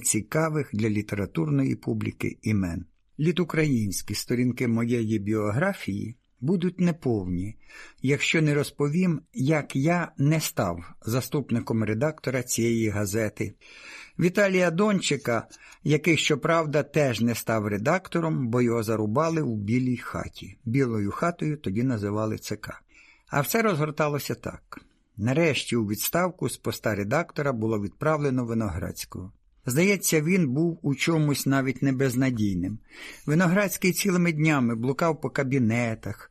цікавих для літературної публіки імен. Літукраїнські сторінки моєї біографії будуть неповні, якщо не розповім, як я не став заступником редактора цієї газети. Віталія Дончика, який, щоправда, теж не став редактором, бо його зарубали у білій хаті. Білою хатою тоді називали ЦК. А все розгорталося так. Нарешті у відставку з поста редактора було відправлено Виноградського. Здається, він був у чомусь навіть не безнадійним. Виноградський цілими днями блукав по кабінетах,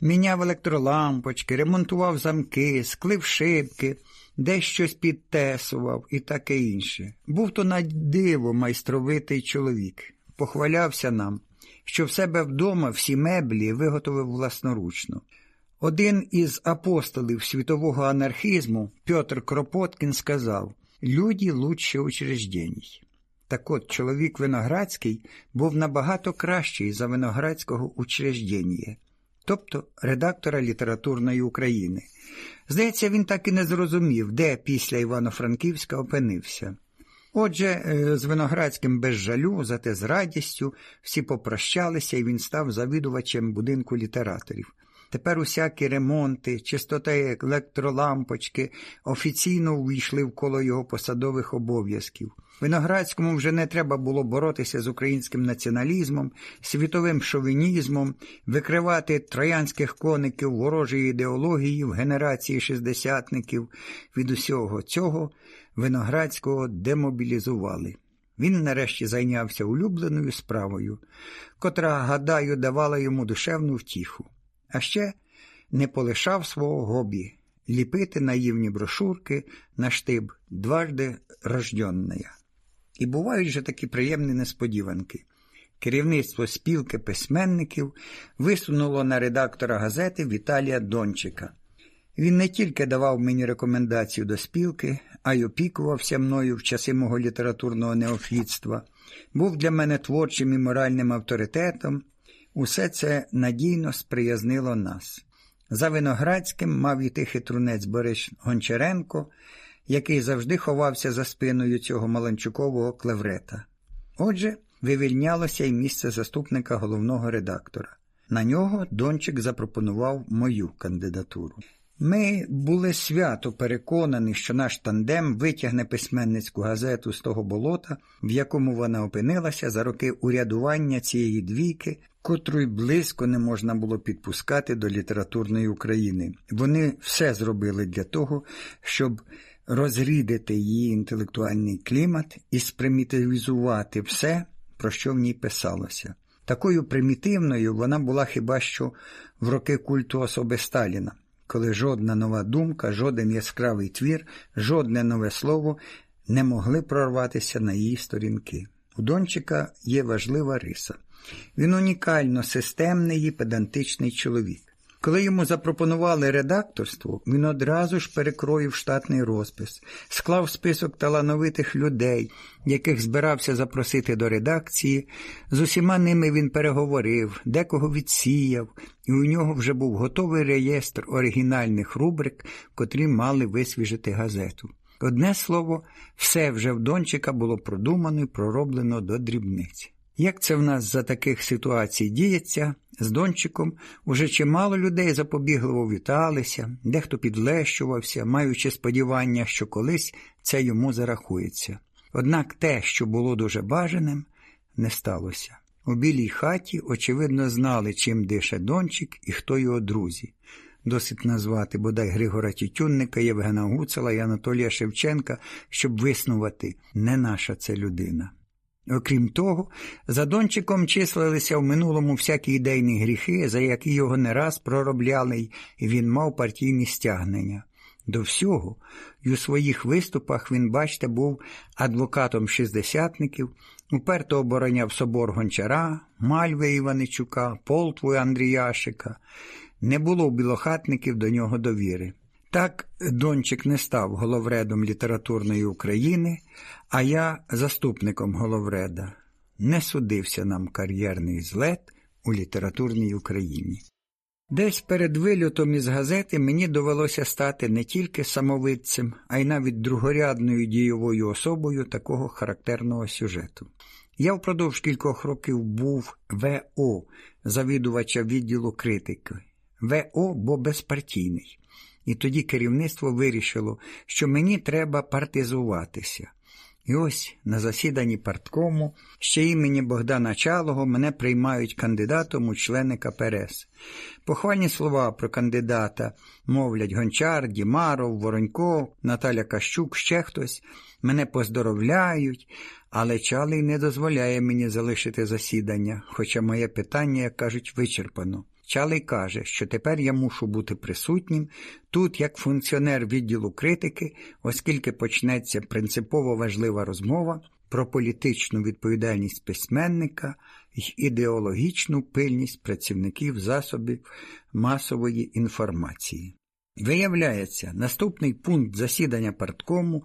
міняв електролампочки, ремонтував замки, склив шибки, десь щось підтесував і таке інше. Був то на диво майстровитий чоловік. Похвалявся нам, що в себе вдома всі меблі виготовив власноручно. Один із апостолів світового анархізму Петр Кропоткін сказав «Люди лучше учреждений». Так от чоловік Виноградський був набагато кращий за Виноградського учреждення, тобто редактора літературної України. Здається, він так і не зрозумів, де після Івано-Франківська опинився. Отже, з Виноградським без жалю, зате з радістю всі попрощалися, і він став завідувачем будинку літераторів. Тепер усякі ремонти, чистота електролампочки офіційно увійшли в коло його посадових обов'язків. Виноградському вже не треба було боротися з українським націоналізмом, світовим шовінізмом, викривати троянських коників ворожої ідеології в генерації шістдесятників. Від усього цього Виноградського демобілізували. Він нарешті зайнявся улюбленою справою, котра, гадаю, давала йому душевну втіху. А ще не полишав свого гобі ліпити наївні брошурки на штиб дважди рожденная. І бувають же такі приємні несподіванки. Керівництво спілки письменників висунуло на редактора газети Віталія Дончика. Він не тільки давав мені рекомендацію до спілки, а й опікувався мною в часи мого літературного неофітства, був для мене творчим і моральним авторитетом. Усе це надійно сприязнило нас. За Виноградським мав іти хитрунець Борис Гончаренко, який завжди ховався за спиною цього Маланчукового клеврета. Отже, вивільнялося й місце заступника головного редактора. На нього Дончик запропонував мою кандидатуру. Ми були свято переконані, що наш тандем витягне письменницьку газету з того болота, в якому вона опинилася за роки урядування цієї двійки, котру й близько не можна було підпускати до літературної України. Вони все зробили для того, щоб розрідити її інтелектуальний клімат і спримітивізувати все, про що в ній писалося. Такою примітивною вона була хіба що в роки культу особи Сталіна коли жодна нова думка, жоден яскравий твір, жодне нове слово не могли прорватися на її сторінки. У Дончика є важлива риса. Він унікально системний і педантичний чоловік. Коли йому запропонували редакторство, він одразу ж перекроїв штатний розпис, склав список талановитих людей, яких збирався запросити до редакції. З усіма ними він переговорив, декого відсіяв, і у нього вже був готовий реєстр оригінальних рубрик, котрі мали висвіжити газету. Одне слово, все вже в Дончика було продумано і пророблено до дрібниці. Як це в нас за таких ситуацій діється, з Дончиком уже чимало людей запобігливо віталися, дехто підлещувався, маючи сподівання, що колись це йому зарахується. Однак те, що було дуже бажаним, не сталося. У білій хаті, очевидно, знали, чим дише Дончик і хто його друзі. Досить назвати бодай Григора Тютюнника, Євгена Гуцела і Анатолія Шевченка, щоб виснувати не наша це людина. Окрім того, за Дончиком числилися в минулому всякі ідейні гріхи, за які його не раз проробляли, і він мав партійні стягнення. До всього, і у своїх виступах він, бачте, був адвокатом шістдесятників, уперто обороняв собор Гончара, Мальви Іваничука, Полтву Андріяшика. Не було білохатників до нього довіри. Так Дончик не став головредом літературної України, а я заступником головреда. Не судився нам кар'єрний злет у літературній Україні. Десь перед вильотом із газети мені довелося стати не тільки самовидцем, а й навіть другорядною дієвою особою такого характерного сюжету. Я впродовж кількох років був ВО, завідувача відділу критики. ВО, бо безпартійний. І тоді керівництво вирішило, що мені треба партизуватися. І ось на засіданні парткому ще імені Богдана Чалого мене приймають кандидатом у члени КПРС. Похвальні слова про кандидата мовлять Гончар, Дімаров, Воронько, Наталя Кащук, ще хтось. Мене поздоровляють, але Чалий не дозволяє мені залишити засідання, хоча моє питання, як кажуть, вичерпано. Чалий каже, що тепер я мушу бути присутнім тут як функціонер відділу критики, оскільки почнеться принципово важлива розмова про політичну відповідальність письменника і ідеологічну пильність працівників засобів масової інформації. Виявляється, наступний пункт засідання парткому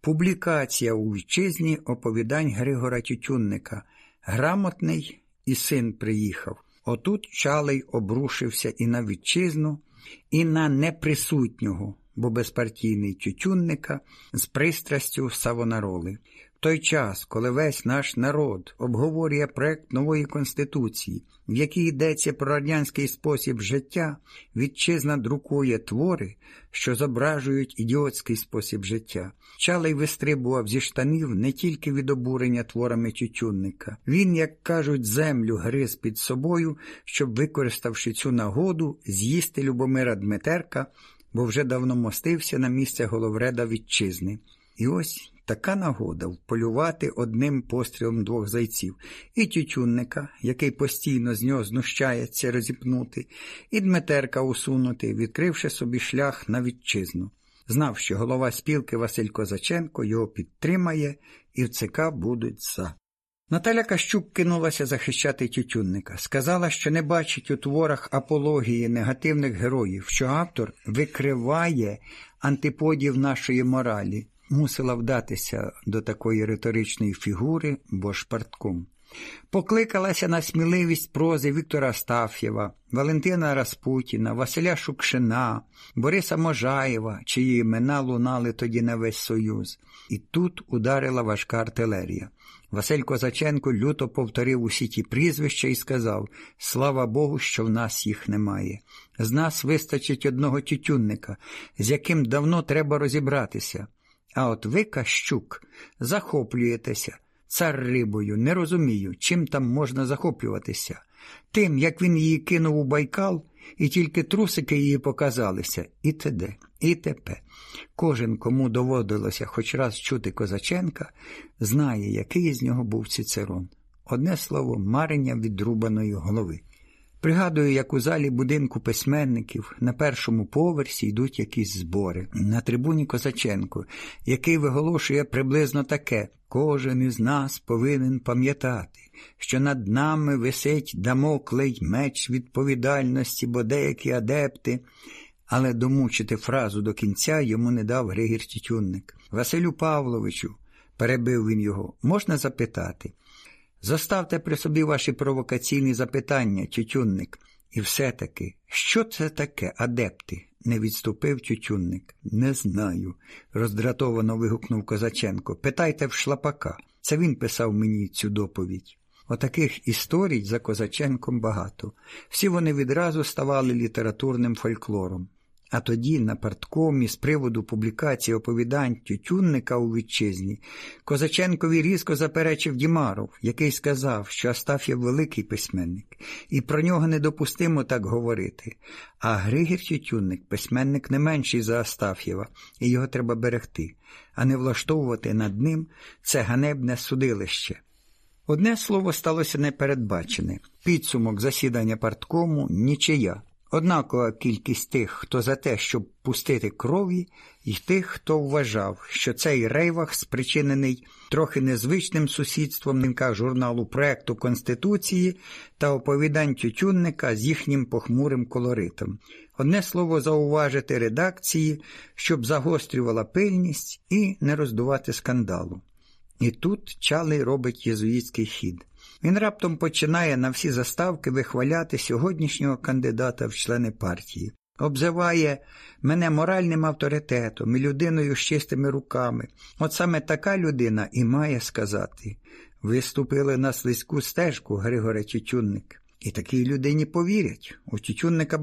публікація у вітчизні оповідань Григора Тютюнника. Грамотний і син приїхав. Отут чалий обрушився і на вітчизну, і на неприсутнього, бо безпартійний тютюнника з пристрастю савонароли той час, коли весь наш народ обговорює проект нової конституції, в якій йдеться про радянський спосіб життя, вітчизна друкує твори, що зображують ідіотський спосіб життя. Чалий вистрибував зі штанів не тільки від обурення творами тютюнника. Він, як кажуть, землю гриз під собою, щоб, використавши цю нагоду, з'їсти Любомира Дмитерка, бо вже давно мостився на місце головреда вітчизни. І ось така нагода вполювати одним пострілом двох зайців і тютюнника, який постійно з нього знущається розіпнути, і Дмитерка усунути, відкривши собі шлях на вітчизну. Знав, що голова спілки Василь Козаченко його підтримає, і в ЦК будуть за. Наталя Кащук кинулася захищати тютюнника. Сказала, що не бачить у творах апології негативних героїв, що автор викриває антиподів нашої моралі, мусила вдатися до такої риторичної фігури, бо шпартком. Покликалася на сміливість прози Віктора Астаф'єва, Валентина Распутіна, Василя Шукшина, Бориса Можаєва, чиї імена лунали тоді на весь Союз. І тут ударила важка артилерія. Василь Козаченко люто повторив усі ті прізвища і сказав Слава Богу, що в нас їх немає. З нас вистачить одного тютюнника, з яким давно треба розібратися. А от ви, Кащук, захоплюєтеся. Цар рибою, не розумію, чим там можна захоплюватися. Тим, як він її кинув у байкал, і тільки трусики її показалися, і т.д., і т.п. Кожен, кому доводилося хоч раз чути Козаченка, знає, який з нього був Цицерон. Одне слово, марення відрубаної голови. Пригадую, як у залі будинку письменників на першому поверсі йдуть якісь збори. На трибуні Козаченко, який виголошує приблизно таке: кожен із нас повинен пам'ятати, що над нами висить дамоклей меч відповідальності, бо деякі адепти. Але домучити фразу до кінця йому не дав Григір Тютюнник. Василю Павловичу, перебив він його, можна запитати. Заставте при собі ваші провокаційні запитання, тютюнник. І все-таки, що це таке, адепти? не відступив тютюнник. Не знаю, роздратовано вигукнув Козаченко. Питайте в шлапака. Це він писав мені цю доповідь. Отаких історій за Козаченком багато. Всі вони відразу ставали літературним фольклором. А тоді, на парткомі, з приводу публікації оповідань Тютюнника у вітчизні, Козаченкові різко заперечив Дімаров, який сказав, що Астаф'єв великий письменник, і про нього недопустимо так говорити. А Григір Тютюнник письменник не менший за Астаф'єва, і його треба берегти, а не влаштовувати над ним це ганебне судилище. Одне слово сталося непередбачене підсумок засідання парткому нічия. Однакова кількість тих, хто за те, щоб пустити крові, і тих, хто вважав, що цей рейвах спричинений трохи незвичним сусідством журналу проекту Конституції та оповідань Тютюнника з їхнім похмурим колоритом. Одне слово зауважити редакції, щоб загострювала пильність і не роздувати скандалу. І тут Чалий робить єзуїтський хід. Він раптом починає на всі заставки вихваляти сьогоднішнього кандидата в члени партії, обзиває мене моральним авторитетом і людиною з чистими руками. От саме така людина і має сказати ви ступили на слизьку стежку, Григоре Тютюнник. І такій людині повірять. У Тютюнника